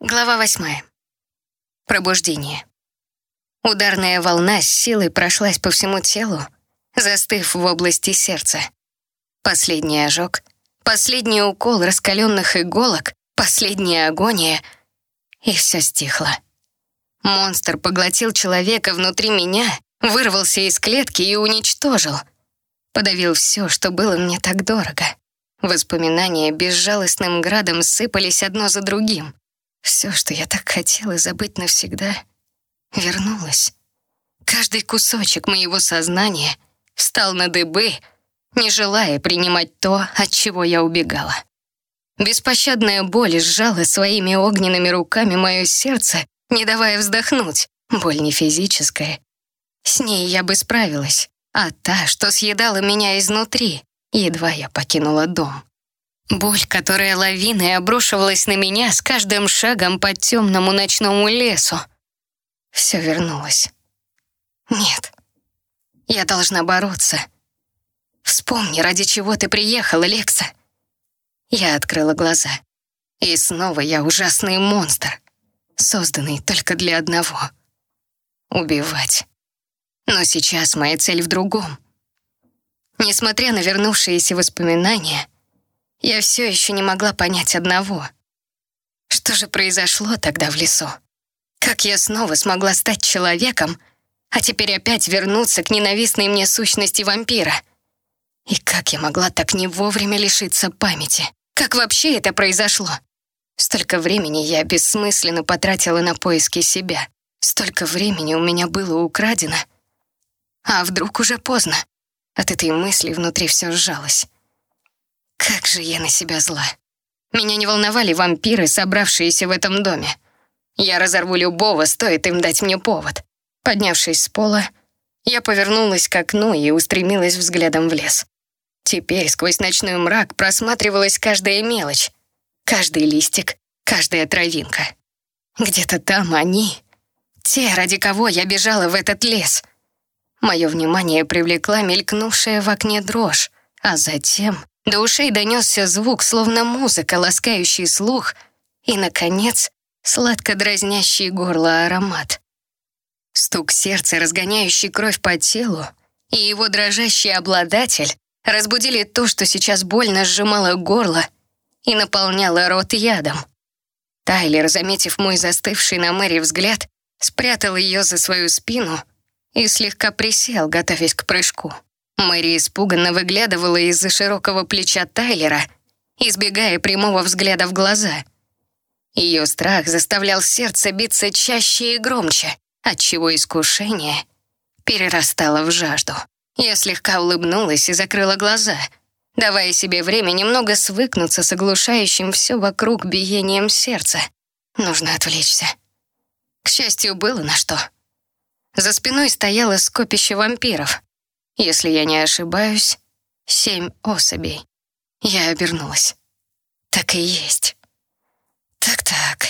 Глава восьмая. Пробуждение. Ударная волна с силой прошлась по всему телу, застыв в области сердца. Последний ожог, последний укол раскаленных иголок, последняя агония, и все стихло. Монстр поглотил человека внутри меня, вырвался из клетки и уничтожил. Подавил все, что было мне так дорого. Воспоминания безжалостным градом сыпались одно за другим. Все, что я так хотела забыть навсегда, вернулось. Каждый кусочек моего сознания встал на дыбы, не желая принимать то, от чего я убегала. Беспощадная боль сжала своими огненными руками мое сердце, не давая вздохнуть. Боль не физическая. С ней я бы справилась, а та, что съедала меня изнутри, едва я покинула дом. Боль, которая лавиной обрушивалась на меня с каждым шагом по темному ночному лесу. Все вернулось. Нет, я должна бороться. Вспомни, ради чего ты приехала, Лекса. Я открыла глаза. И снова я ужасный монстр, созданный только для одного — убивать. Но сейчас моя цель в другом. Несмотря на вернувшиеся воспоминания — я все еще не могла понять одного. Что же произошло тогда в лесу? Как я снова смогла стать человеком, а теперь опять вернуться к ненавистной мне сущности вампира? И как я могла так не вовремя лишиться памяти? Как вообще это произошло? Столько времени я бессмысленно потратила на поиски себя. Столько времени у меня было украдено. А вдруг уже поздно? От этой мысли внутри все сжалось. Как же я на себя зла. Меня не волновали вампиры, собравшиеся в этом доме. Я разорву любого, стоит им дать мне повод. Поднявшись с пола, я повернулась к окну и устремилась взглядом в лес. Теперь сквозь ночной мрак просматривалась каждая мелочь, каждый листик, каждая травинка. Где-то там они, те, ради кого я бежала в этот лес. Мое внимание привлекла мелькнувшая в окне дрожь, а затем до ушей донесся звук, словно музыка, ласкающий слух, и, наконец, сладко дразнящий горло аромат. Стук сердца, разгоняющий кровь по телу, и его дрожащий обладатель разбудили то, что сейчас больно сжимало горло и наполняло рот ядом. Тайлер, заметив мой застывший на Мэри взгляд, спрятал ее за свою спину и слегка присел, готовясь к прыжку. Мэри испуганно выглядывала из-за широкого плеча Тайлера, избегая прямого взгляда в глаза. Ее страх заставлял сердце биться чаще и громче, отчего искушение перерастало в жажду. Я слегка улыбнулась и закрыла глаза, давая себе время немного свыкнуться с оглушающим все вокруг биением сердца. Нужно отвлечься. К счастью, было на что. За спиной стояло скопище вампиров. Если я не ошибаюсь, семь особей. Я обернулась. Так и есть. Так-так,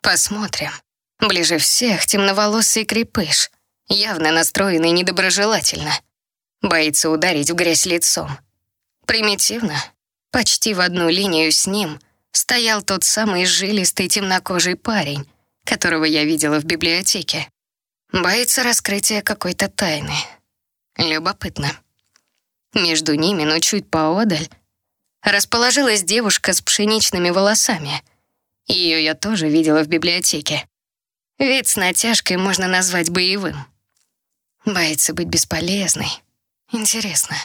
посмотрим. Ближе всех темноволосый крепыш, явно настроенный недоброжелательно. Боится ударить в грязь лицом. Примитивно, почти в одну линию с ним стоял тот самый жилистый темнокожий парень, которого я видела в библиотеке. Боится раскрытия какой-то тайны. Любопытно. Между ними, но чуть поодаль, расположилась девушка с пшеничными волосами. Ее я тоже видела в библиотеке. Вид с натяжкой можно назвать боевым. Боится быть бесполезной. Интересно.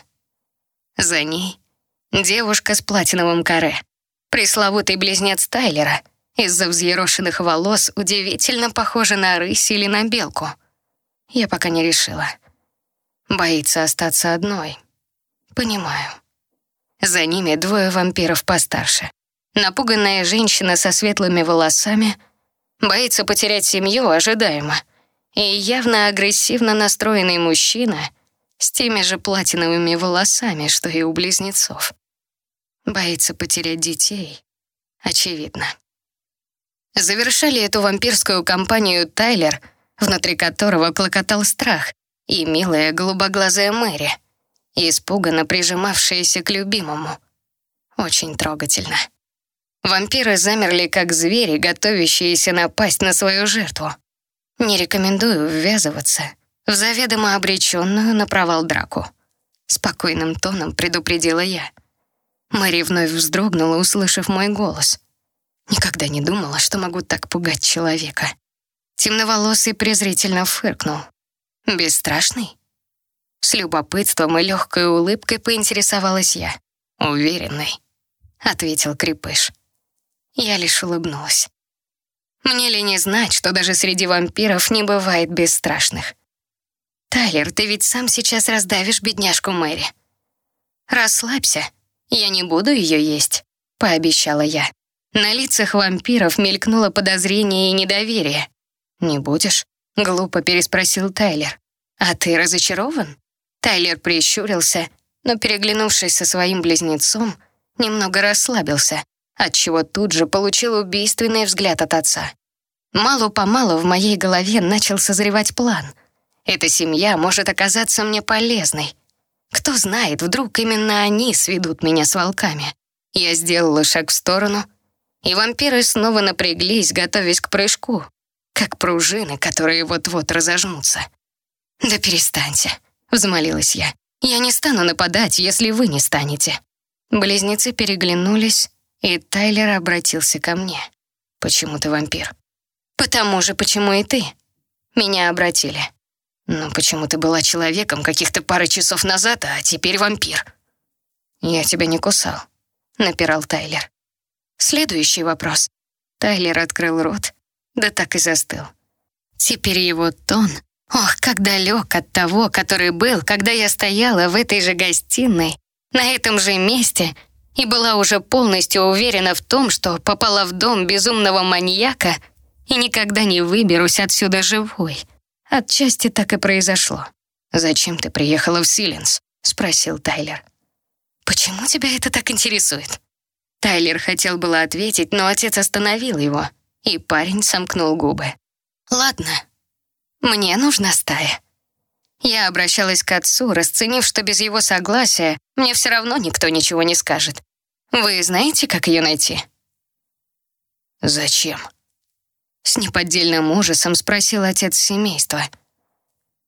За ней девушка с платиновым каре. Пресловутый близнец Тайлера из-за взъерошенных волос удивительно похожа на рысь или на белку. Я пока не решила. Боится остаться одной. Понимаю. За ними двое вампиров постарше. Напуганная женщина со светлыми волосами боится потерять семью ожидаемо. И явно агрессивно настроенный мужчина с теми же платиновыми волосами, что и у близнецов. Боится потерять детей. Очевидно. Завершали эту вампирскую кампанию Тайлер, внутри которого клокотал страх, и милая голубоглазая Мэри, испуганно прижимавшаяся к любимому. Очень трогательно. Вампиры замерли, как звери, готовящиеся напасть на свою жертву. Не рекомендую ввязываться в заведомо обреченную на провал драку. Спокойным тоном предупредила я. Мэри вновь вздрогнула, услышав мой голос. Никогда не думала, что могу так пугать человека. Темноволосый презрительно фыркнул. «Бесстрашный?» С любопытством и легкой улыбкой поинтересовалась я. «Уверенный», — ответил Крепыш. Я лишь улыбнулась. Мне ли не знать, что даже среди вампиров не бывает бесстрашных? «Тайлер, ты ведь сам сейчас раздавишь бедняжку Мэри». «Расслабься, я не буду ее есть», — пообещала я. На лицах вампиров мелькнуло подозрение и недоверие. «Не будешь?» — глупо переспросил Тайлер. «А ты разочарован?» Тайлер прищурился, но, переглянувшись со своим близнецом, немного расслабился, отчего тут же получил убийственный взгляд от отца. Мало-помалу в моей голове начал созревать план. Эта семья может оказаться мне полезной. Кто знает, вдруг именно они сведут меня с волками. Я сделала шаг в сторону, и вампиры снова напряглись, готовясь к прыжку, как пружины, которые вот-вот разожмутся. «Да перестаньте», — взмолилась я. «Я не стану нападать, если вы не станете». Близнецы переглянулись, и Тайлер обратился ко мне. «Почему ты вампир?» «Потому же, почему и ты?» Меня обратили. «Но почему ты была человеком каких-то пары часов назад, а теперь вампир?» «Я тебя не кусал», — напирал Тайлер. Следующий вопрос. Тайлер открыл рот, да так и застыл. Теперь его тон, ох, как далек от того, который был, когда я стояла в этой же гостиной, на этом же месте, и была уже полностью уверена в том, что попала в дом безумного маньяка и никогда не выберусь отсюда живой. Отчасти так и произошло. «Зачем ты приехала в Силенс?» — спросил Тайлер. «Почему тебя это так интересует?» Тайлер хотел было ответить, но отец остановил его, и парень сомкнул губы. «Ладно, мне нужна стая». Я обращалась к отцу, расценив, что без его согласия мне все равно никто ничего не скажет. «Вы знаете, как ее найти?» «Зачем?» С неподдельным ужасом спросил отец семейства.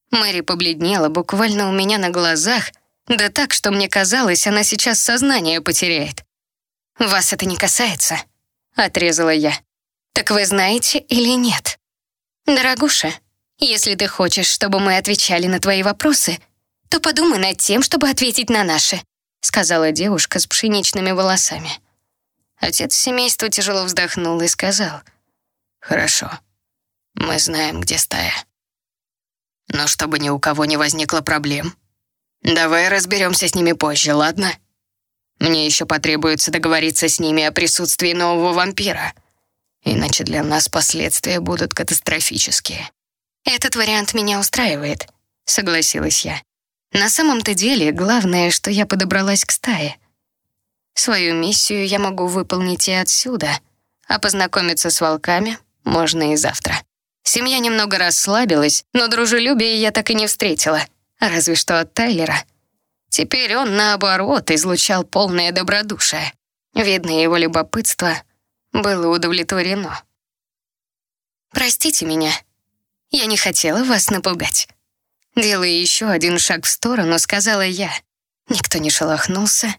Мэри побледнела буквально у меня на глазах, да так, что мне казалось, она сейчас сознание потеряет. «Вас это не касается», — отрезала я. «Так вы знаете или нет?» «Дорогуша, если ты хочешь, чтобы мы отвечали на твои вопросы, то подумай над тем, чтобы ответить на наши», — сказала девушка с пшеничными волосами. Отец семейства тяжело вздохнул и сказал — Хорошо. Мы знаем, где стая. Но чтобы ни у кого не возникло проблем, давай разберемся с ними позже, ладно? Мне еще потребуется договориться с ними о присутствии нового вампира. Иначе для нас последствия будут катастрофические. Этот вариант меня устраивает, согласилась я. На самом-то деле, главное, что я подобралась к стае. Свою миссию я могу выполнить и отсюда, а познакомиться с волками можно и завтра. Семья немного расслабилась, но дружелюбия я так и не встретила. Разве что от Тайлера. Теперь он, наоборот, излучал полное добродушие. Видно, его любопытство было удовлетворено. «Простите меня. Я не хотела вас напугать». Делая еще один шаг в сторону, сказала я. Никто не шелохнулся,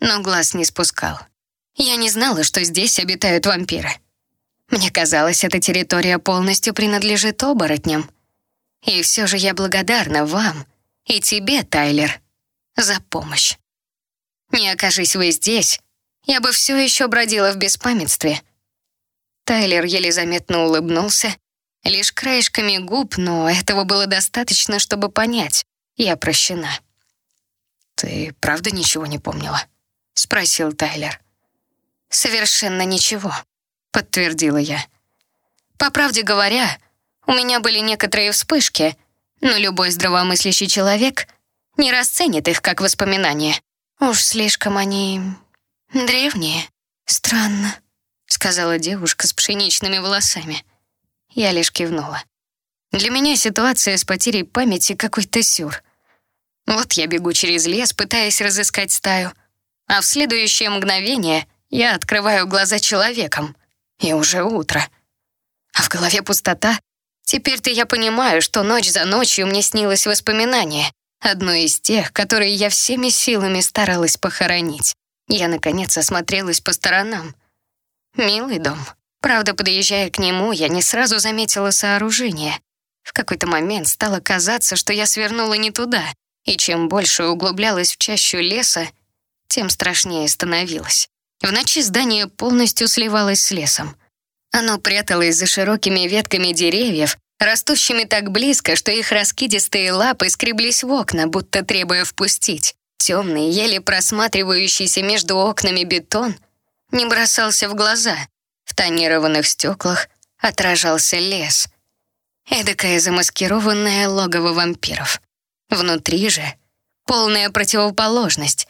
но глаз не спускал. Я не знала, что здесь обитают вампиры. Мне казалось, эта территория полностью принадлежит оборотням. И все же я благодарна вам и тебе, Тайлер, за помощь. Не окажись вы здесь, я бы все еще бродила в беспамятстве. Тайлер еле заметно улыбнулся, лишь краешками губ, но этого было достаточно, чтобы понять, я прощена. «Ты правда ничего не помнила?» — спросил Тайлер. «Совершенно ничего», подтвердила я. По правде говоря, у меня были некоторые вспышки, но любой здравомыслящий человек не расценит их как воспоминания. Уж слишком они древние. Странно, сказала девушка с пшеничными волосами. Я лишь кивнула. Для меня ситуация с потерей памяти какой-то сюр. Вот я бегу через лес, пытаясь разыскать стаю, а в следующее мгновение я открываю глаза человеком, и уже утро. А в голове пустота. Теперь-то я понимаю, что ночь за ночью мне снилось воспоминание, одно из тех, которые я всеми силами старалась похоронить. Я, наконец, осмотрелась по сторонам. Милый дом. Правда, подъезжая к нему, я не сразу заметила сооружение. В какой-то момент стало казаться, что я свернула не туда, и чем больше углублялась в чащу леса, тем страшнее становилось. В ночи здание полностью сливалось с лесом. Оно пряталось за широкими ветками деревьев, растущими так близко, что их раскидистые лапы скреблись в окна, будто требуя впустить. Темный, еле просматривающийся между окнами бетон не бросался в глаза. В тонированных стеклах отражался лес. Эдакое замаскированное логово вампиров. Внутри же полная противоположность.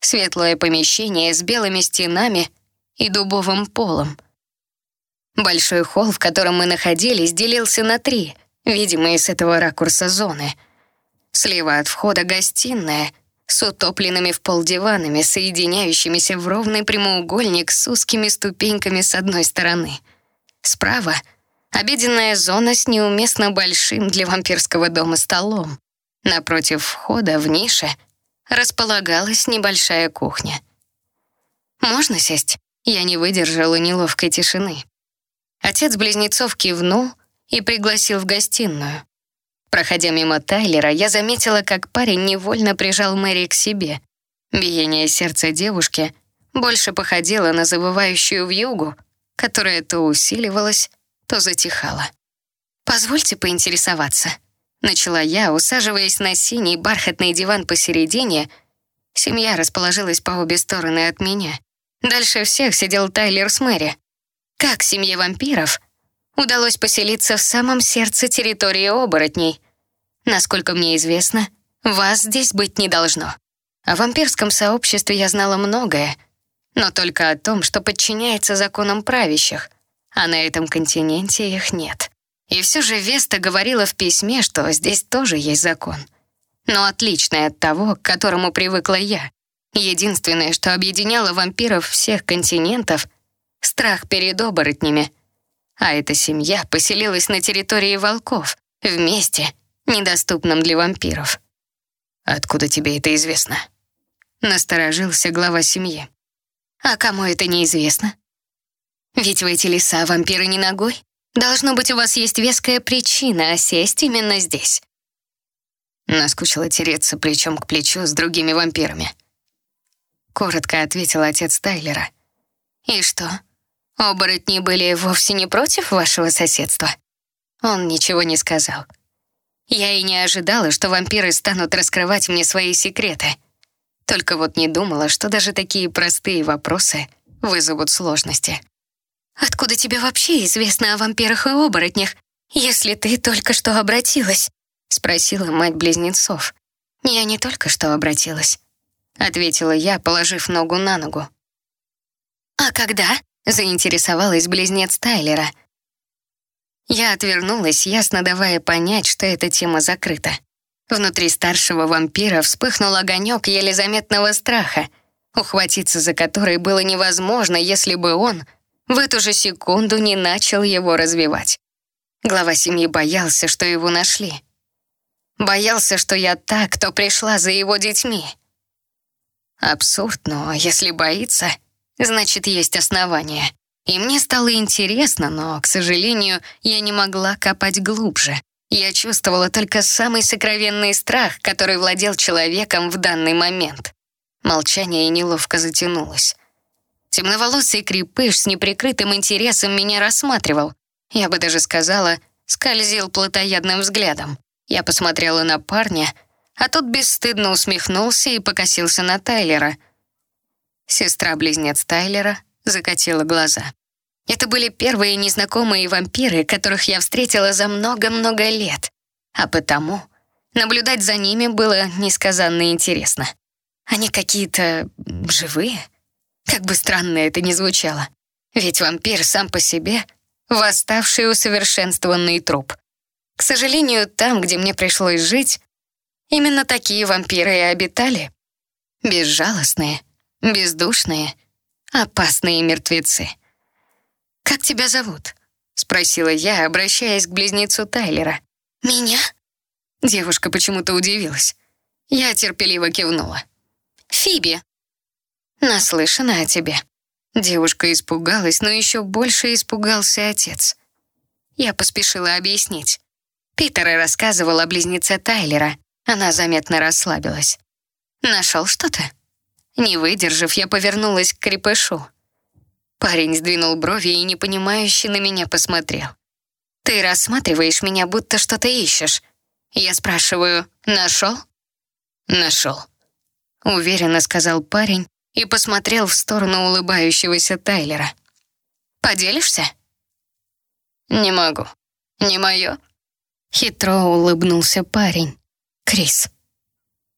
Светлое помещение с белыми стенами и дубовым полом. Большой холл, в котором мы находились, делился на три, видимые с этого ракурса зоны. Слева от входа гостиная с утопленными в пол диванами, соединяющимися в ровный прямоугольник с узкими ступеньками с одной стороны. Справа — обеденная зона с неуместно большим для вампирского дома столом. Напротив входа в нише располагалась небольшая кухня. «Можно сесть?» Я не выдержала неловкой тишины. Отец близнецов кивнул и пригласил в гостиную. Проходя мимо Тайлера, я заметила, как парень невольно прижал Мэри к себе. Биение сердца девушки больше походило на забывающую вьюгу, которая то усиливалась, то затихала. «Позвольте поинтересоваться», — начала я, усаживаясь на синий бархатный диван посередине. Семья расположилась по обе стороны от меня. Дальше всех сидел Тайлер с Мэри. Как семье вампиров удалось поселиться в самом сердце территории оборотней? Насколько мне известно, вас здесь быть не должно. О вампирском сообществе я знала многое, но только о том, что подчиняется законам правящих, а на этом континенте их нет. И все же Веста говорила в письме, что здесь тоже есть закон. Но отличный от того, к которому привыкла я. Единственное, что объединяло вампиров всех континентов — страх перед оборотнями. А эта семья поселилась на территории волков, в месте, недоступном для вампиров. «Откуда тебе это известно?» Насторожился глава семьи. «А кому это неизвестно? Ведь в эти леса вампиры не ногой. Должно быть, у вас есть веская причина осесть именно здесь». Наскучило тереться плечом к плечу с другими вампирами. Коротко ответил отец Тайлера. «И что?» Оборотни были вовсе не против вашего соседства?» Он ничего не сказал. Я и не ожидала, что вампиры станут раскрывать мне свои секреты. Только вот не думала, что даже такие простые вопросы вызовут сложности. «Откуда тебе вообще известно о вампирах и оборотнях, если ты только что обратилась?» — спросила мать близнецов. «Я не только что обратилась», — ответила я, положив ногу на ногу. «А когда?» Заинтересовалась близнец Тайлера. Я отвернулась, ясно давая понять, что эта тема закрыта. Внутри старшего вампира вспыхнул огонек еле заметного страха, ухватиться за который было невозможно, если бы он в эту же секунду не начал его развивать. Глава семьи боялся, что его нашли. Боялся, что я та, кто пришла за его детьми. Абсурд, но если боится, значит, есть основания. И мне стало интересно, но, к сожалению, я не могла копать глубже. Я чувствовала только самый сокровенный страх, который владел человеком в данный момент. Молчание неловко затянулось. Темноволосый крепыш с неприкрытым интересом меня рассматривал. Я бы даже сказала, скользил плотоядным взглядом. Я посмотрела на парня, а тот бесстыдно усмехнулся и покосился на Тайлера — Сестра-близнец Тайлера закатила глаза. Это были первые незнакомые вампиры, которых я встретила за много-много лет. А потому наблюдать за ними было несказанно интересно. Они какие-то живые? Как бы странно это ни звучало. Ведь вампир сам по себе — восставший усовершенствованный труп. К сожалению, там, где мне пришлось жить, именно такие вампиры и обитали. Безжалостные — бездушные, Опасные мертвецы. «Как тебя зовут?» — спросила я, обращаясь к близнецу Тайлера. «Меня?» Девушка почему-то удивилась. Я терпеливо кивнула. «Фиби». «Наслышана о тебе». Девушка испугалась, но еще больше испугался отец. Я поспешила объяснить. Питер рассказывал о близнеце Тайлера. Она заметно расслабилась. «Нашел что-то?» Не выдержав, я повернулась к крепышу. Парень сдвинул брови и непонимающе на меня посмотрел. «Ты рассматриваешь меня, будто что-то ищешь». Я спрашиваю, «Нашел?» «Нашел», — уверенно сказал парень и посмотрел в сторону улыбающегося Тайлера. «Поделишься?» «Не могу. Не мое?» Хитро улыбнулся парень. «Крис,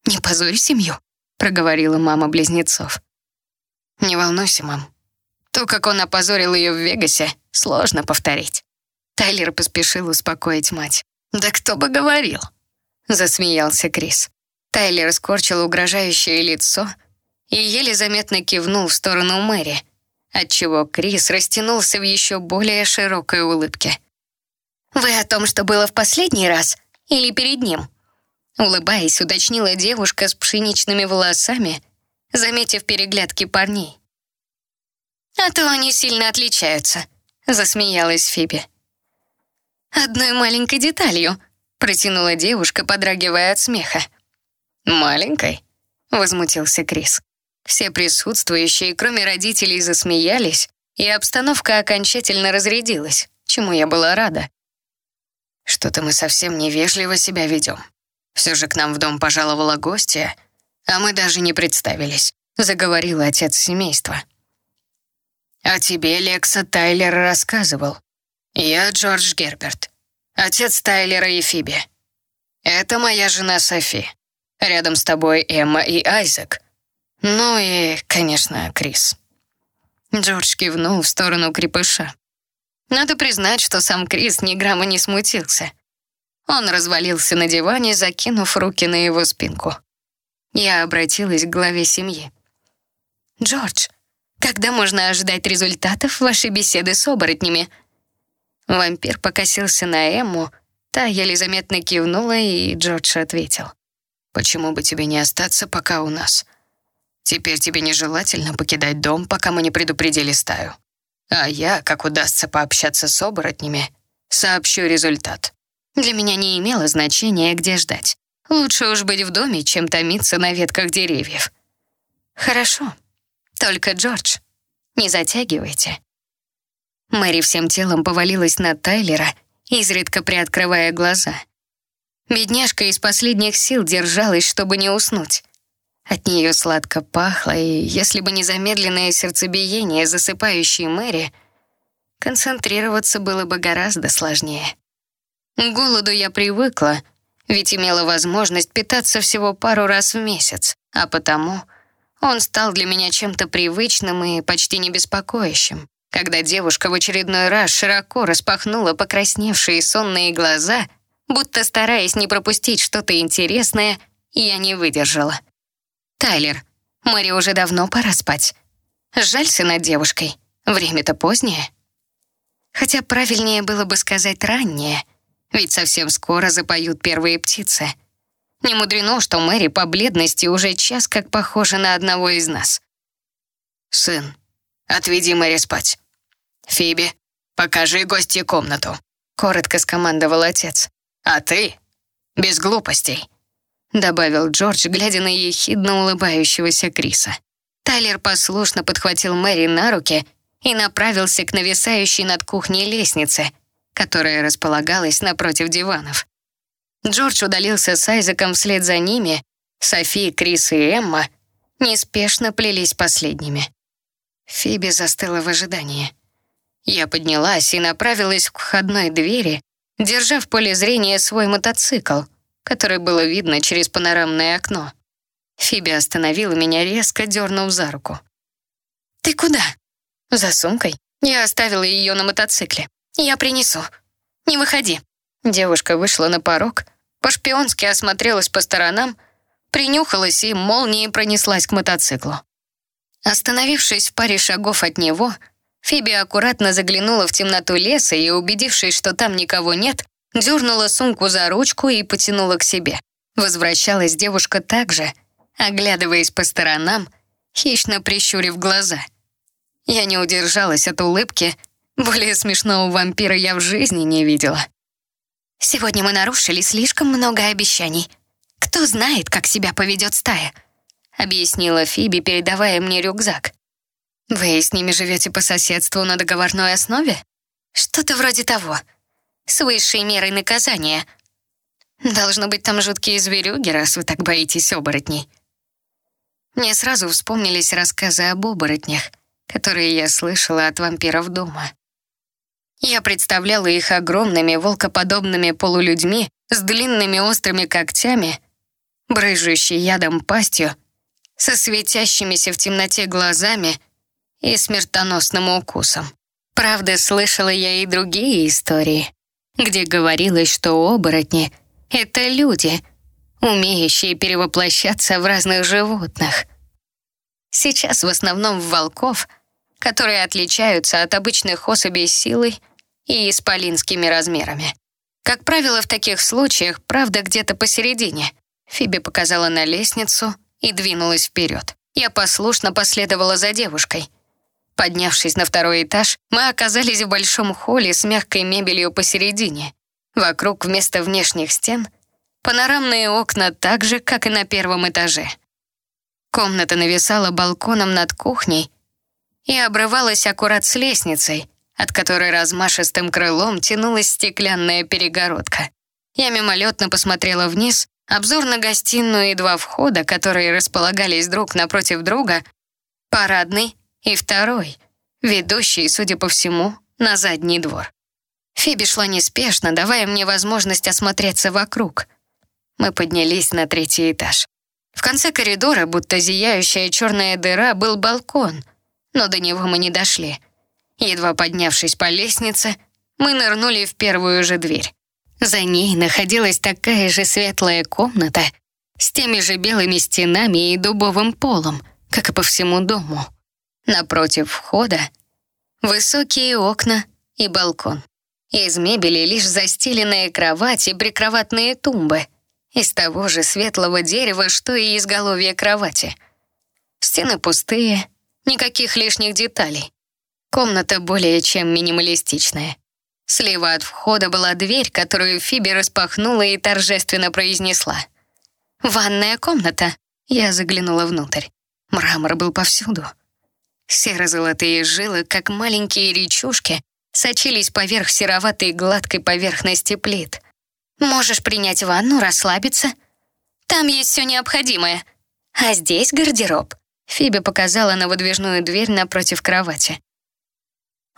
не позорь семью», — проговорила мама близнецов. «Не волнуйся, мам. То, как он опозорил ее в Вегасе, сложно повторить». Тайлер поспешил успокоить мать. «Да кто бы говорил?» — засмеялся Крис. Тайлер скорчил угрожающее лицо и еле заметно кивнул в сторону Мэри, отчего Крис растянулся в еще более широкой улыбке. «Вы о том, что было в последний раз? Или перед ним?» Улыбаясь, уточнила девушка с пшеничными волосами, заметив переглядки парней. «А то они сильно отличаются», — засмеялась Фиби. «Одной маленькой деталью», — протянула девушка, подрагивая от смеха. «Маленькой?» — возмутился Крис. Все присутствующие, кроме родителей, засмеялись, и обстановка окончательно разрядилась, чему я была рада. Что-то мы совсем невежливо себя ведем. Все же к нам в дом пожаловала гостья, а мы даже не представились», — заговорил отец семейства. «О тебе Лекса Тайлер рассказывал. Я Джордж Герберт, отец Тайлера и Фиби. Это моя жена Софи. Рядом с тобой Эмма и Айзек. Ну и, конечно, Крис». Джордж кивнул в сторону крепыша. Надо признать, что сам Крис ни грамма не смутился. Он развалился на диване, закинув руки на его спинку. Я обратилась к главе семьи. «Джордж, когда можно ожидать результатов вашей беседы с оборотнями?» Вампир покосился на Эмму, та еле заметно кивнула, и Джордж ответил. «Почему бы тебе не остаться пока у нас? Теперь тебе нежелательно покидать дом, пока мы не предупредили стаю. А я, как удастся пообщаться с оборотнями, сообщу результат. Для меня не имело значения, где ждать. Лучше уж быть в доме, чем томиться на ветках деревьев. Хорошо. Только, Джордж, не затягивайте. Мэри всем телом повалилась на Тайлера, изредка приоткрывая глаза. Бедняжка из последних сил держалась, чтобы не уснуть. От нее сладко пахло, и если бы не замедленное сердцебиение, засыпающей Мэри, концентрироваться было бы гораздо сложнее. К голоду я привыкла, ведь имела возможность питаться всего пару раз в месяц, а потому он стал для меня чем-то привычным и почти не беспокоящим. Когда девушка в очередной раз широко распахнула покрасневшие сонные глаза, будто стараясь не пропустить что-то интересное, я не выдержала. «Тайлер, Мэри уже давно пора спать. Жалься над девушкой. Время-то позднее». Хотя правильнее было бы сказать раннее, ведь совсем скоро запоют первые птицы. Не мудрено, что Мэри по бледности уже час как похожа на одного из нас. «Сын, отведи Мэри спать. Фиби, покажи гостье комнату», — коротко скомандовал отец. «А ты? Без глупостей добавил Джордж, глядя на ехидно улыбающегося Криса. Тайлер послушно подхватил Мэри на руки и направился к нависающей над кухней лестнице, которая располагалась напротив диванов. Джордж удалился с Айзеком вслед за ними, Софи, Крис и Эмма неспешно плелись последними. Фиби застыла в ожидании. Я поднялась и направилась к входной двери, держа в поле зрения свой мотоцикл — который было видно через панорамное окно. Фиби остановила меня резко, дернув за руку. «Ты куда?» «За сумкой. Я оставила ее на мотоцикле. Я принесу. Не выходи». Девушка вышла на порог, по-шпионски осмотрелась по сторонам, принюхалась и молнией пронеслась к мотоциклу. Остановившись в паре шагов от него, Фиби аккуратно заглянула в темноту леса и, убедившись, что там никого нет, дернула сумку за ручку и потянула к себе. Возвращалась девушка также, оглядываясь по сторонам, хищно прищурив глаза. Я не удержалась от улыбки, более смешного вампира я в жизни не видела. «Сегодня мы нарушили слишком много обещаний. Кто знает, как себя поведет стая?» — объяснила Фиби, передавая мне рюкзак. «Вы с ними живете по соседству на договорной основе?» «Что-то вроде того. С высшей мерой наказания. Должно быть, там жуткие зверюги, раз вы так боитесь оборотней». Мне сразу вспомнились рассказы об оборотнях, которые я слышала от вампиров дома. Я представляла их огромными волкоподобными полулюдьми с длинными острыми когтями, брыжущей ядом пастью, со светящимися в темноте глазами и смертоносным укусом. Правда, слышала я и другие истории, где говорилось, что оборотни — это люди, умеющие перевоплощаться в разных животных. Сейчас в основном в волков, которые отличаются от обычных особей силой и исполинскими размерами. Как правило, в таких случаях правда где-то посередине. Фиби показала на лестницу — и двинулась вперед. Я послушно последовала за девушкой. Поднявшись на второй этаж, мы оказались в большом холле с мягкой мебелью посередине. Вокруг вместо внешних стен панорамные окна так же, как и на первом этаже. Комната нависала балконом над кухней и обрывалась аккурат с лестницей, от которой размашистым крылом тянулась стеклянная перегородка. Я мимолетно посмотрела вниз Обзор на гостиную и два входа, которые располагались друг напротив друга, парадный и второй, ведущий, судя по всему, на задний двор. Фиби шла неспешно, давая мне возможность осмотреться вокруг. Мы поднялись на третий этаж. В конце коридора, будто зияющая черная дыра, был балкон, но до него мы не дошли. Едва поднявшись по лестнице, мы нырнули в первую же дверь. За ней находилась такая же светлая комната с теми же белыми стенами и дубовым полом, как и по всему дому. Напротив входа высокие окна и балкон. Из мебели лишь застеленная кровать и прикроватные тумбы из того же светлого дерева, что и изголовье кровати. Стены пустые, никаких лишних деталей. Комната более чем минималистичная. Слева от входа была дверь, которую Фиби распахнула и торжественно произнесла. «Ванная комната». Я заглянула внутрь. Мрамор был повсюду. Серо-золотые жилы, как маленькие речушки, сочились поверх сероватой гладкой поверхности плит. «Можешь принять ванну, расслабиться. Там есть все необходимое. А здесь гардероб». Фиби показала на выдвижную дверь напротив кровати.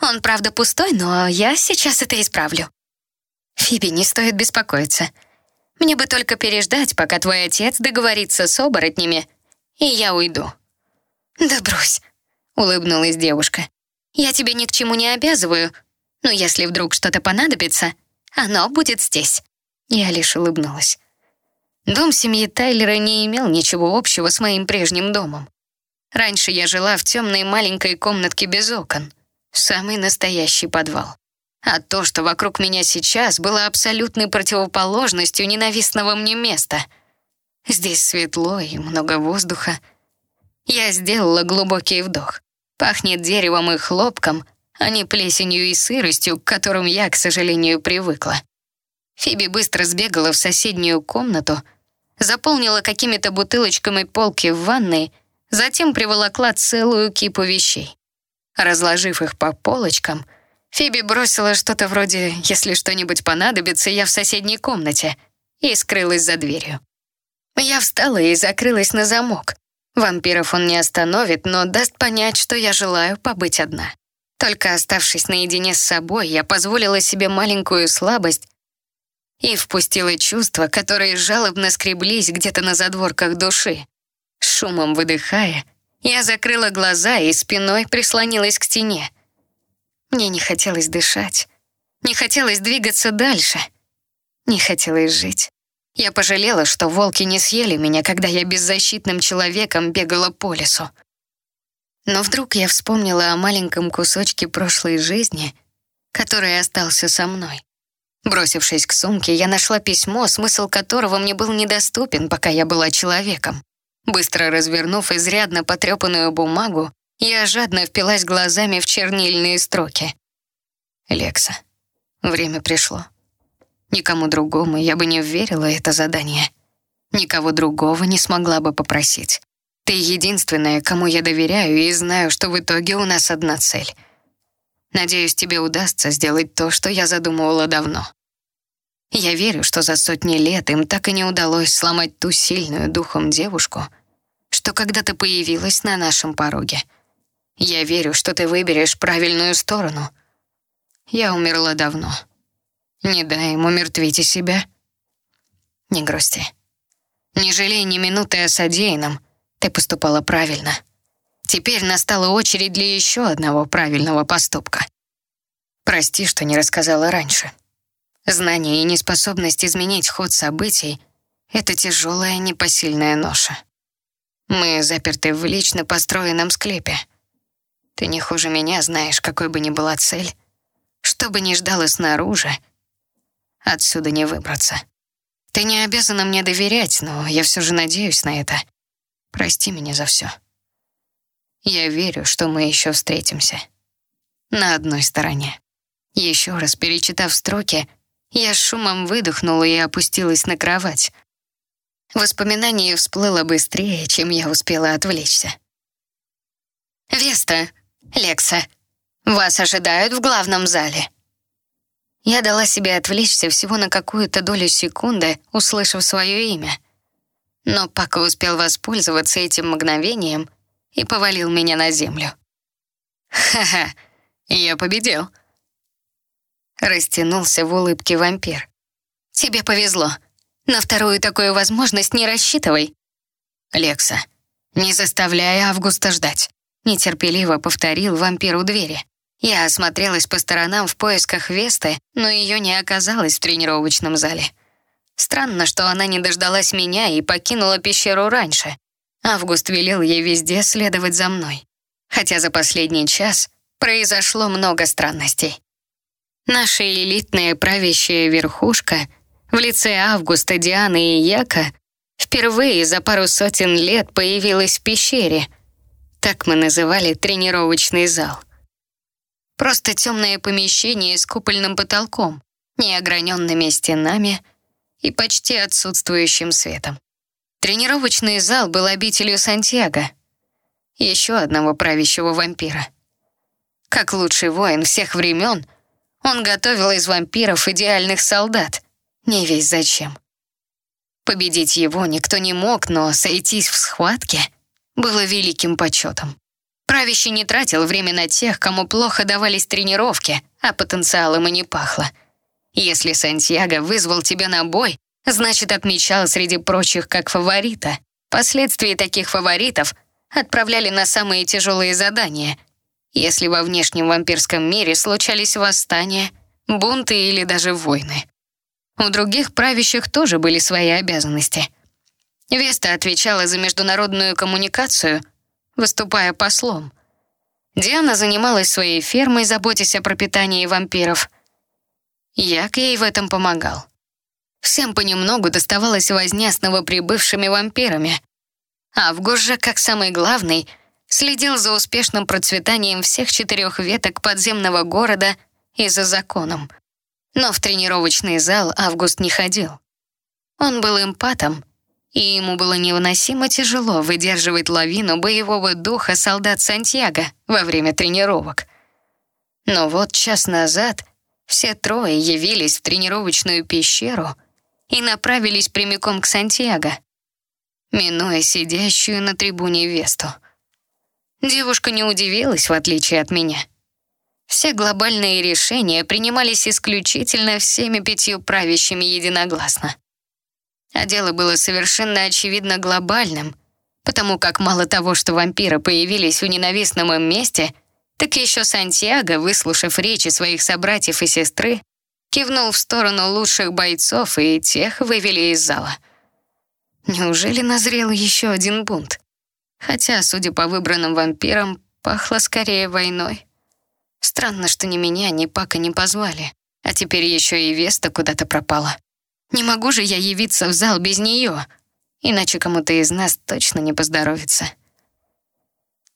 Он, правда, пустой, но я сейчас это исправлю. Фиби, не стоит беспокоиться. Мне бы только переждать, пока твой отец договорится с оборотнями, и я уйду. Да брось, улыбнулась девушка. Я тебя ни к чему не обязываю, но если вдруг что-то понадобится, оно будет здесь. Я лишь улыбнулась. Дом семьи Тайлера не имел ничего общего с моим прежним домом. Раньше я жила в темной маленькой комнатке без окон. Самый настоящий подвал. А то, что вокруг меня сейчас, было абсолютной противоположностью ненавистного мне места. Здесь светло и много воздуха. Я сделала глубокий вдох. Пахнет деревом и хлопком, а не плесенью и сыростью, к которым я, к сожалению, привыкла. Фиби быстро сбегала в соседнюю комнату, заполнила какими-то бутылочками полки в ванной, затем приволокла целую кипу вещей. Разложив их по полочкам, Фиби бросила что-то вроде «если что-нибудь понадобится, я в соседней комнате» и скрылась за дверью. Я встала и закрылась на замок. Вампиров он не остановит, но даст понять, что я желаю побыть одна. Только оставшись наедине с собой, я позволила себе маленькую слабость и впустила чувства, которые жалобно скреблись где-то на задворках души. Шумом выдыхая — я закрыла глаза и спиной прислонилась к стене. Мне не хотелось дышать, не хотелось двигаться дальше, не хотелось жить. Я пожалела, что волки не съели меня, когда я беззащитным человеком бегала по лесу. Но вдруг я вспомнила о маленьком кусочке прошлой жизни, который остался со мной. Бросившись к сумке, я нашла письмо, смысл которого мне был недоступен, пока я была человеком. Быстро развернув изрядно потрепанную бумагу, я жадно впилась глазами в чернильные строки. «Лекса, время пришло. Никому другому я бы не верила это задание. Никого другого не смогла бы попросить. Ты единственная, кому я доверяю и знаю, что в итоге у нас одна цель. Надеюсь, тебе удастся сделать то, что я задумывала давно. Я верю, что за сотни лет им так и не удалось сломать ту сильную духом девушку, что когда-то появилась на нашем пороге. Я верю, что ты выберешь правильную сторону. Я умерла давно. Не дай им умертвить и себя. Не грусти. Не жалей ни минуты о содеянном. Ты поступала правильно. Теперь настала очередь для еще одного правильного поступка. Прости, что не рассказала раньше. Знание и неспособность изменить ход событий — это тяжелая непосильная ноша. Мы заперты в лично построенном склепе. Ты не хуже меня знаешь, какой бы ни была цель, что бы ни ждало снаружи, отсюда не выбраться. Ты не обязана мне доверять, но я все же надеюсь на это. Прости меня за все. Я верю, что мы еще встретимся. На одной стороне. Еще раз перечитав строки, я с шумом выдохнула и опустилась на кровать. Воспоминание всплыло быстрее, чем я успела отвлечься. «Веста, Лекса, вас ожидают в главном зале». Я дала себе отвлечься всего на какую-то долю секунды, услышав свое имя. Но Пака успел воспользоваться этим мгновением и повалил меня на землю. «Ха-ха, я победил», Растянулся в улыбке вампир. «Тебе повезло. На вторую такую возможность не рассчитывай». «Лекса, не заставляй Августа ждать», — нетерпеливо повторил вампир у двери. Я осмотрелась по сторонам в поисках Весты, но ее не оказалось в тренировочном зале. Странно, что она не дождалась меня и покинула пещеру раньше. Август велел ей везде следовать за мной. Хотя за последний час произошло много странностей. Наша элитная правящая верхушка в лице Августа, Дианы и Яка впервые за пару сотен лет появилась в пещере. Так мы называли тренировочный зал. Просто темное помещение с купольным потолком, неограненными стенами и почти отсутствующим светом. Тренировочный зал был обителью Сантьяго, еще одного правящего вампира. Как лучший воин всех времен — он готовил из вампиров идеальных солдат. Не весь зачем. Победить его никто не мог, но сойтись в схватке было великим почетом. Правящий не тратил время на тех, кому плохо давались тренировки, а потенциалом и не пахло. Если Сантьяго вызвал тебя на бой, значит, отмечал среди прочих как фаворита. Впоследствии таких фаворитов отправляли на самые тяжелые задания, если во внешнем вампирском мире случались восстания, бунты или даже войны. У других правящих тоже были свои обязанности. Веста отвечала за международную коммуникацию, выступая послом. Диана занималась своей фермой, заботясь о пропитании вампиров. Як ей в этом помогал. Всем понемногу доставалось возня с новоприбывшими вампирами. Август же, как самый главный — следил за успешным процветанием всех четырех веток подземного города и за законом. Но в тренировочный зал Август не ходил. Он был эмпатом, и ему было невыносимо тяжело выдерживать лавину боевого духа солдат Сантьяго во время тренировок. Но вот час назад все трое явились в тренировочную пещеру и направились прямиком к Сантьяго, минуя сидящую на трибуне Весту — Девушка не удивилась, в отличие от меня. Все глобальные решения принимались исключительно всеми пятью правящими единогласно. А дело было совершенно очевидно глобальным, потому как мало того, что вампиры появились в ненавистном им месте, так еще Сантьяго, выслушав речи своих собратьев и сестры, кивнул в сторону лучших бойцов и тех вывели из зала. Неужели назрел еще один бунт? Хотя, судя по выбранным вампирам, пахло скорее войной. Странно, что ни меня, ни Пака не позвали. А теперь еще и Веста куда-то пропала. Не могу же я явиться в зал без нее, иначе кому-то из нас точно не поздоровится.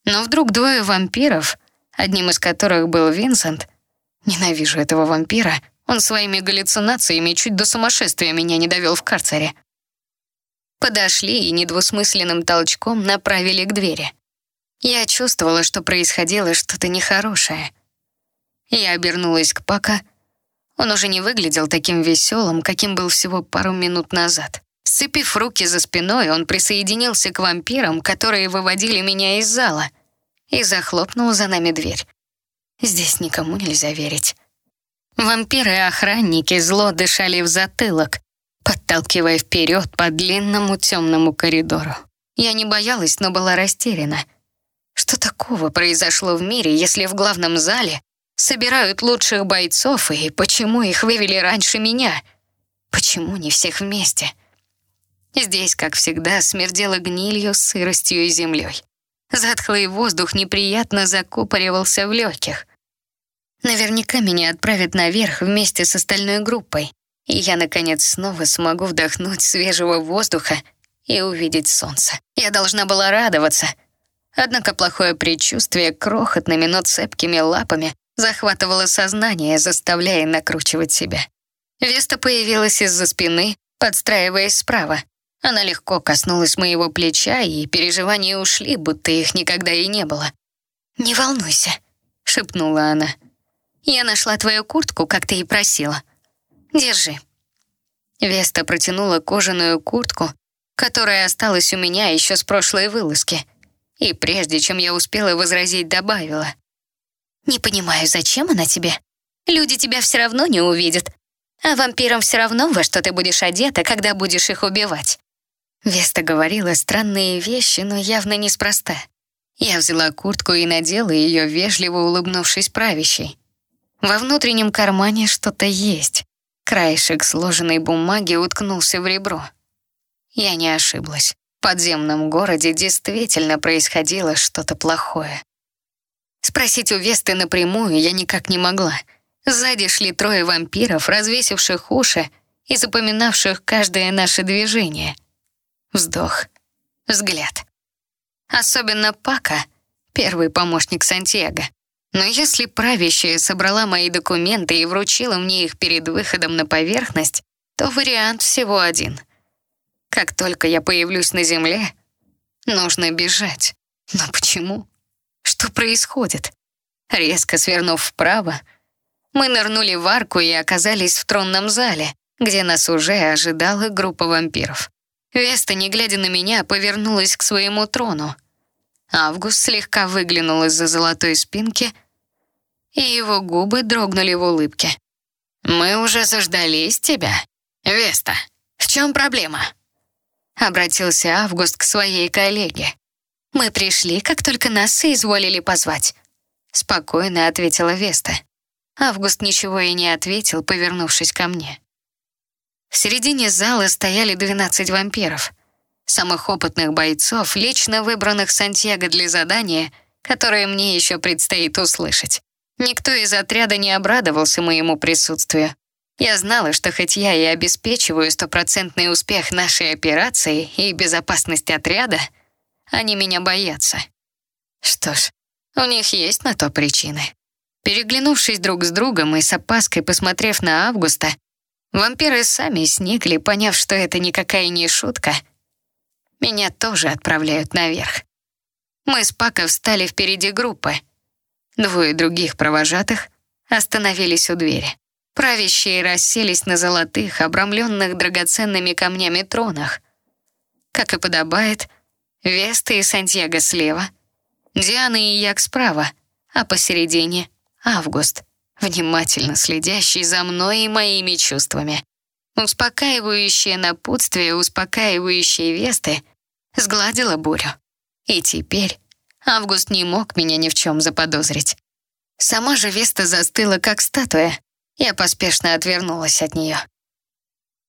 Но вдруг двое вампиров, одним из которых был Винсент, ненавижу этого вампира, он своими галлюцинациями чуть до сумасшествия меня не довел в карцере. Подошли и недвусмысленным толчком направили к двери. Я чувствовала, что происходило что-то нехорошее. Я обернулась к Пака. Он уже не выглядел таким веселым, каким был всего пару минут назад. Сцепив руки за спиной, он присоединился к вампирам, которые выводили меня из зала, и захлопнул за нами дверь. Здесь никому нельзя верить. Вампиры-охранники зло дышали в затылок, подталкивая вперед по длинному темному коридору. Я не боялась, но была растеряна. Что такого произошло в мире, если в главном зале собирают лучших бойцов, и почему их вывели раньше меня? Почему не всех вместе? Здесь, как всегда, смердело гнилью, сыростью и землей. Затхлый воздух неприятно закупоривался в легких. Наверняка меня отправят наверх вместе с остальной группой, и я, наконец, снова смогу вдохнуть свежего воздуха и увидеть солнце. Я должна была радоваться. Однако плохое предчувствие крохотными, но цепкими лапами захватывало сознание, заставляя накручивать себя. Веста появилась из-за спины, подстраиваясь справа. Она легко коснулась моего плеча, и переживания ушли, будто их никогда и не было. «Не волнуйся», — шепнула она. «Я нашла твою куртку, как ты и просила. Держи». Веста протянула кожаную куртку, которая осталась у меня еще с прошлой вылазки, и прежде чем я успела возразить, добавила. «Не понимаю, зачем она тебе? Люди тебя все равно не увидят, а вампирам все равно, во что ты будешь одета, когда будешь их убивать». Веста говорила странные вещи, но явно неспроста. Я взяла куртку и надела ее, вежливо улыбнувшись правящей. Во внутреннем кармане что-то есть. Краешек сложенной бумаги уткнулся в ребро. Я не ошиблась. В подземном городе действительно происходило что-то плохое. Спросить у Весты напрямую я никак не могла. Сзади шли трое вампиров, развесивших уши и запоминавших каждое наше движение. Вздох, взгляд. Особенно Пака, первый помощник Сантьяго. Но если правящая собрала мои документы и вручила мне их перед выходом на поверхность, то вариант всего один. Как только я появлюсь на земле, нужно бежать. Но почему? Происходит? Резко свернув вправо, мы нырнули в арку и оказались в тронном зале, где нас уже ожидала группа вампиров. Веста, не глядя на меня, повернулась к своему трону. Август слегка выглянул из-за золотой спинки, и его губы дрогнули в улыбке. «Мы уже заждались тебя, Веста. В чем проблема?» Обратился Август к своей коллеге. «Мы пришли, как только нас соизволили позвать», — спокойно ответила Веста. Август ничего и не ответил, повернувшись ко мне. В середине зала стояли 12 вампиров, самых опытных бойцов, лично выбранных Сантьяго для задания, которое мне еще предстоит услышать. Никто из отряда не обрадовался моему присутствию. Я знала, что хоть я и обеспечиваю стопроцентный успех нашей операции и безопасность отряда, они меня боятся. Что ж, у них есть на то причины. Переглянувшись друг с другом и с опаской посмотрев на Августа, вампиры сами сникли, поняв, что это никакая не шутка. Меня тоже отправляют наверх. Мы с Пако встали впереди группы. Двое других провожатых остановились у двери. Правящие расселись на золотых, обрамленных драгоценными камнями тронах. Как и подобает, Веста и Сантьяго слева, Диана и Як справа, а посередине Август, внимательно следящий за мной и моими чувствами. Успокаивающее напутствие, успокаивающее Весты сгладило бурю. И теперь Август не мог меня ни в чем заподозрить. Сама же Веста застыла, как статуя. Я поспешно отвернулась от нее.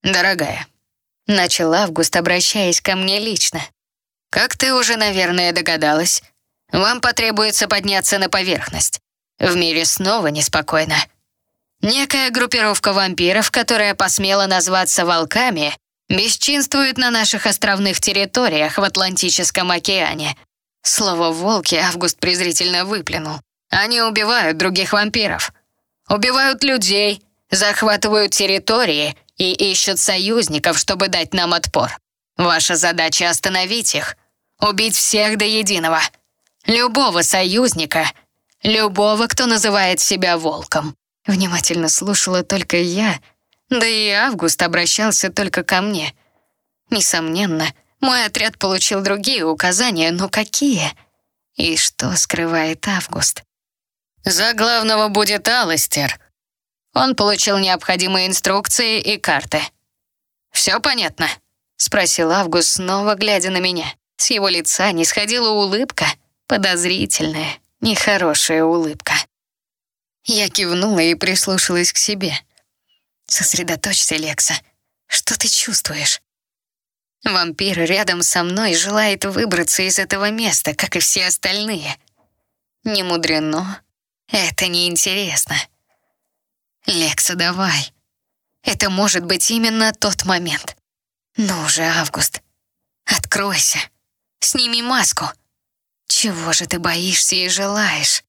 «Дорогая», — начал Август, обращаясь ко мне лично, «как ты уже, наверное, догадалась, вам потребуется подняться на поверхность. В мире снова неспокойно. Некая группировка вампиров, которая посмела назваться волками, бесчинствует на наших островных территориях в Атлантическом океане. Слово «волки» Август презрительно выплюнул. Они убивают других вампиров. Убивают людей, захватывают территории и ищут союзников, чтобы дать нам отпор. Ваша задача — остановить их, убить всех до единого. Любого союзника, любого, кто называет себя волком. Внимательно слушала только я, да и Август обращался только ко мне. Несомненно, мой отряд получил другие указания, но какие? И что скрывает Август? За главного будет Алистер. Он получил необходимые инструкции и карты. «Все понятно?» — спросил Август, снова глядя на меня. С его лица не сходила улыбка, подозрительная, нехорошая улыбка. Я кивнула и прислушалась к себе. «Сосредоточься, Лекса. Что ты чувствуешь?» Вампир рядом со мной желает выбраться из этого места, как и все остальные. Не мудрено. Это неинтересно. Лекса, давай. Это может быть именно тот момент. Ну же, Август, откройся. Сними маску. Чего же ты боишься и желаешь?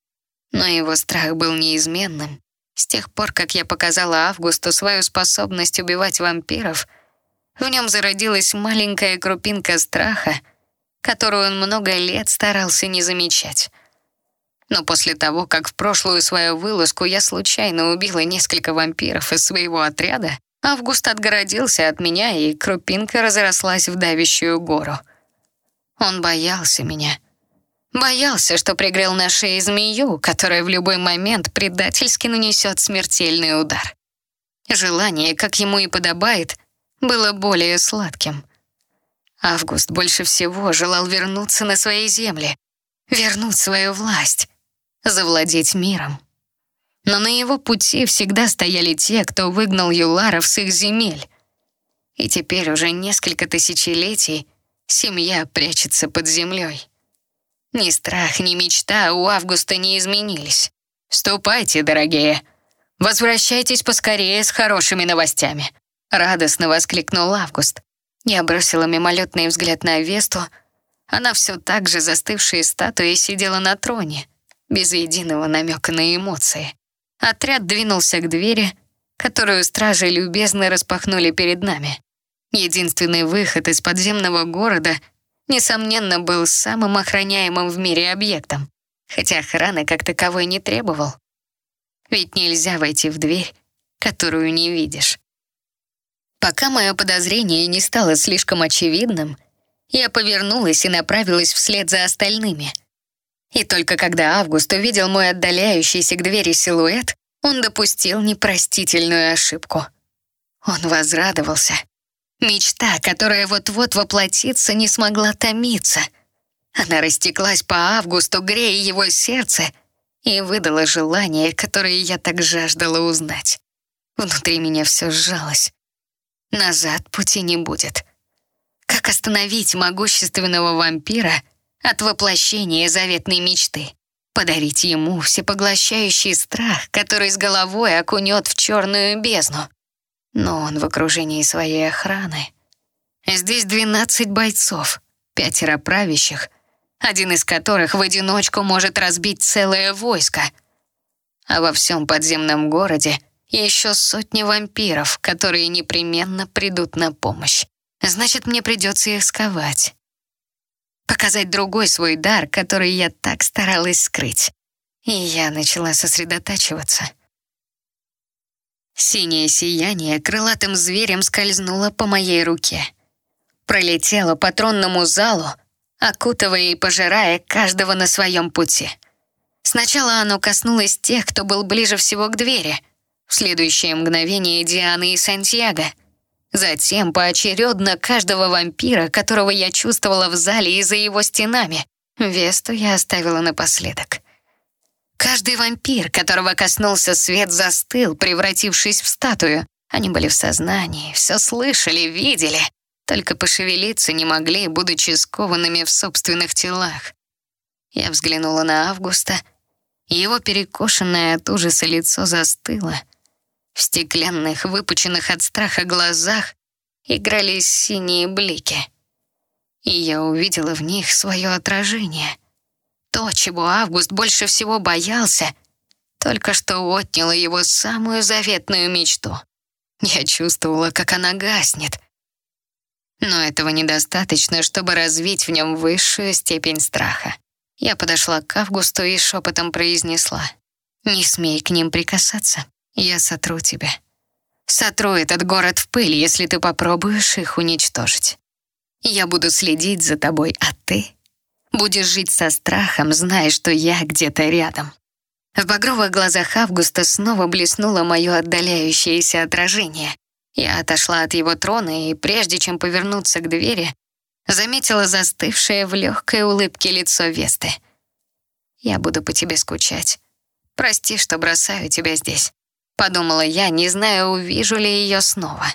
Но его страх был неизменным. С тех пор, как я показала Августу свою способность убивать вампиров, в нем зародилась маленькая крупинка страха, которую он много лет старался не замечать. Но после того, как в прошлую свою вылазку я случайно убила несколько вампиров из своего отряда, Август отгородился от меня, и крупинка разрослась в давящую гору. Он боялся меня — Боялся, что пригрел на шее змею, которая в любой момент предательски нанесет смертельный удар. Желание, как ему и подобает, было более сладким. Август больше всего желал вернуться на свои земли, вернуть свою власть, завладеть миром. Но на его пути всегда стояли те, кто выгнал юларов с их земель. И теперь уже несколько тысячелетий семья прячется под землей. Ни страх, ни мечта у Августа не изменились. «Ступайте, дорогие. Возвращайтесь поскорее с хорошими новостями», — радостно воскликнул Август. Я бросила мимолетный взгляд на Весту. Она все так же застывшей статуей сидела на троне, без единого намека на эмоции. Отряд двинулся к двери, которую стражи любезно распахнули перед нами. Единственный выход из подземного города — несомненно, был самым охраняемым в мире объектом, хотя охраны как таковой не требовал. Ведь нельзя войти в дверь, которую не видишь. Пока мое подозрение не стало слишком очевидным, я повернулась и направилась вслед за остальными. И только когда Август увидел мой отдаляющийся к двери силуэт, он допустил непростительную ошибку. Он возрадовался — Мечта, которая вот-вот воплотится, не смогла томиться. Она растеклась по августу, грея его сердце, и выдала желание, которое я так жаждала узнать. Внутри меня все сжалось. Назад пути не будет. Как остановить могущественного вампира от воплощения заветной мечты? Подарить ему всепоглощающий страх, который с головой окунет в черную бездну но он в окружении своей охраны. Здесь 12 бойцов, пятеро правящих, один из которых в одиночку может разбить целое войско. А во всем подземном городе еще сотни вампиров, которые непременно придут на помощь. Значит, мне придется их сковать. Показать другой свой дар, который я так старалась скрыть. И я начала сосредотачиваться — Синее сияние крылатым зверем скользнуло по моей руке. Пролетело по тронному залу, окутывая и пожирая каждого на своем пути. Сначала оно коснулось тех, кто был ближе всего к двери. В следующее мгновение Дианы и Сантьяго. Затем поочередно каждого вампира, которого я чувствовала в зале и за его стенами. Весту я оставила напоследок. Каждый вампир, которого коснулся свет, застыл, превратившись в статую. Они были в сознании, все слышали, видели, только пошевелиться не могли, будучи скованными в собственных телах. Я взглянула на Августа. Его перекошенное от ужаса лицо застыло. В стеклянных, выпученных от страха глазах играли синие блики. И я увидела в них свое отражение. То, чего Август больше всего боялся, только что отняло его самую заветную мечту. Я чувствовала, как она гаснет. Но этого недостаточно, чтобы развить в нем высшую степень страха. Я подошла к Августу и шепотом произнесла. «Не смей к ним прикасаться. Я сотру тебя. Сотру этот город в пыль, если ты попробуешь их уничтожить. Я буду следить за тобой, а ты будешь жить со страхом, зная, что я где-то рядом». В багровых глазах Августа снова блеснуло мое отдаляющееся отражение. Я отошла от его трона и, прежде чем повернуться к двери, заметила застывшее в легкой улыбке лицо Весты. «Я буду по тебе скучать. Прости, что бросаю тебя здесь», — подумала я, не зная, увижу ли ее снова.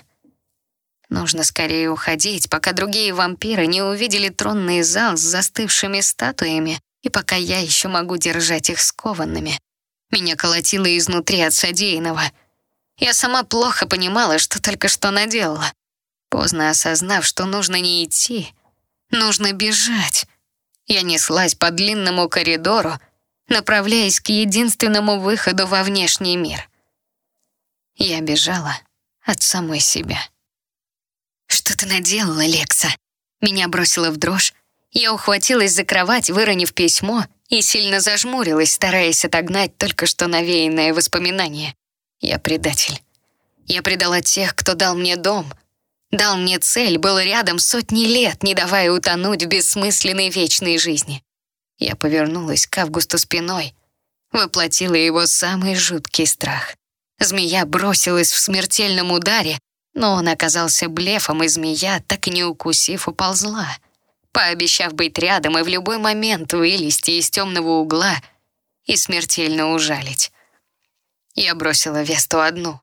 Нужно скорее уходить, пока другие вампиры не увидели тронный зал с застывшими статуями и пока я еще могу держать их скованными. Меня колотило изнутри от содеянного. Я сама плохо понимала, что только что наделала. Поздно осознав, что нужно не идти, Нужно бежать. Я неслась по длинному коридору, направляясь к единственному выходу во внешний мир. Я бежала от самой себя. «Что ты наделала, Лекса?» Меня бросило в дрожь. Я ухватилась за кровать, выронив письмо, и сильно зажмурилась, стараясь отогнать только что навеянное воспоминание. Я предатель. Я предала тех, кто дал мне дом — Дал мне цель, был рядом сотни лет, не давая утонуть в бессмысленной вечной жизни. Я повернулась к Августу спиной, воплотила его самый жуткий страх. Змея бросилась в смертельном ударе, но он оказался блефом, и змея, так и не укусив, уползла, пообещав быть рядом и в любой момент вылезти из темного угла и смертельно ужалить. Я бросила Весту одну.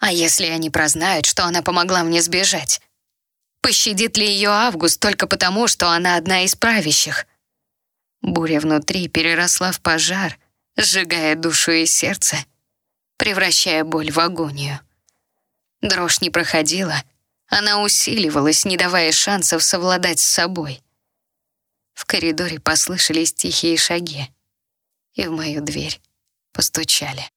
А если они прознают, что она помогла мне сбежать? Пощадит ли ее Август только потому, что она одна из правящих? Буря внутри переросла в пожар, сжигая душу и сердце, превращая боль в агонию. Дрожь не проходила, она усиливалась, не давая шансов совладать с собой. В коридоре послышались тихие шаги, и в мою дверь постучали.